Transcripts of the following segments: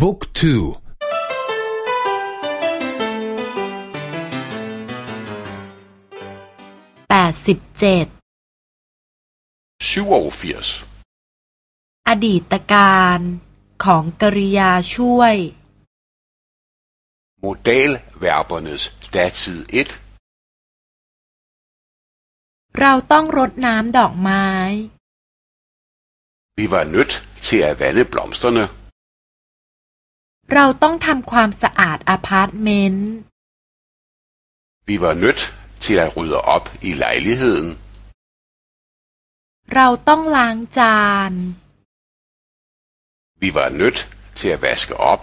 บุ๊กทูแปดสิบเจ็ดอดีตการของกริยาช่วย Modalverbernes datid 1เราต้องรดน้ำดอกไม้ Vi var nødt til at vande blomsterne. เราต้องทำความสะอาดอพาร์ตเมนต์ Vi var nødt til at rydde op i lejligheden. เราต้องล้างจาน Vi var nødt til at vaske op.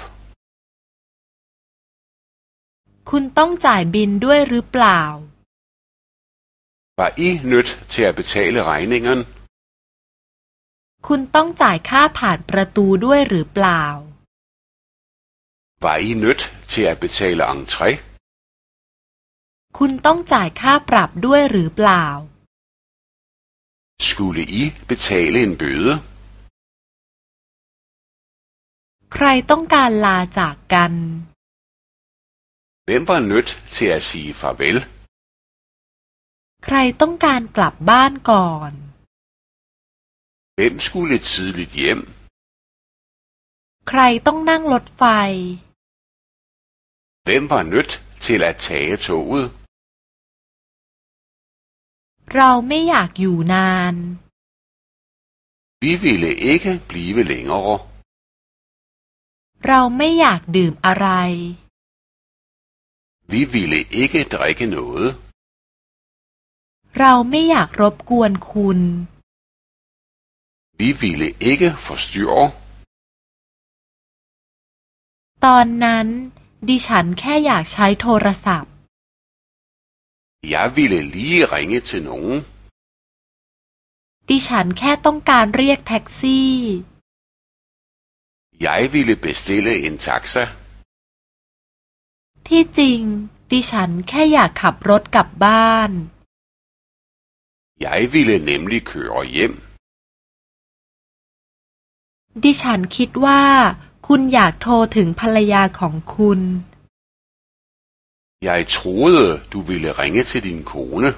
คุณต้องจ่ายบินด้วยหรือเปล่า Var I nødt til at betale regningen? คุณต้องจ่ายค่าผ่านประตูด้วยหรือเปล่า Var I nødt til at betale entré? คุณต้องจ่ายค่าปรับด้วยหรือเปล่า Skulle I betale en bøde? ใครต้องการลาจากกัน Hvem var nødt til at sige farvel? ใครต้องการกลับบ้านก่อน Hvem skulle tidligt hjem? ใครต้องนั่งรถไฟ Hvem var nødt til at tage toget? เราไม่อยากอยู่นาน Vi ville ikke blive længere. เราไม่อยากดื่มอะไร Vi ville ikke drikke noget. เราไม่อยากรบกวนคุณ Vi ville ikke forstyrre. ตอนนั้น ดิฉันแค่อยากใช้โทรศัพท์ Jeg ville lige ringe til nogen. ดิฉันแค่ต้องการเรียกแท็กซี่ Jeg ville bestille en taxa. ที่จริง ดิฉันแค่อยากขับรถกลับบ้าน Jeg ville nemlig køre hjem. ดิฉันคิดว่า คุณอยากโทรถึงภรรยาของคุณ Jeg troede, du ville ringe til din kone.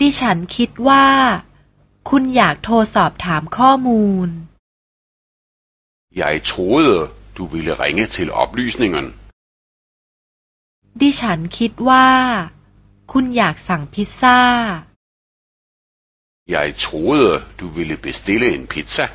ดิฉันคิดว่า คุณอยากโทรสอบถามข้อมูล Jeg troede, du ville ringe til oplysningen. ดิฉันคิดว่า คุณอยากสั่งพิซซ่า Jeg troede, du ville bestille en pizza.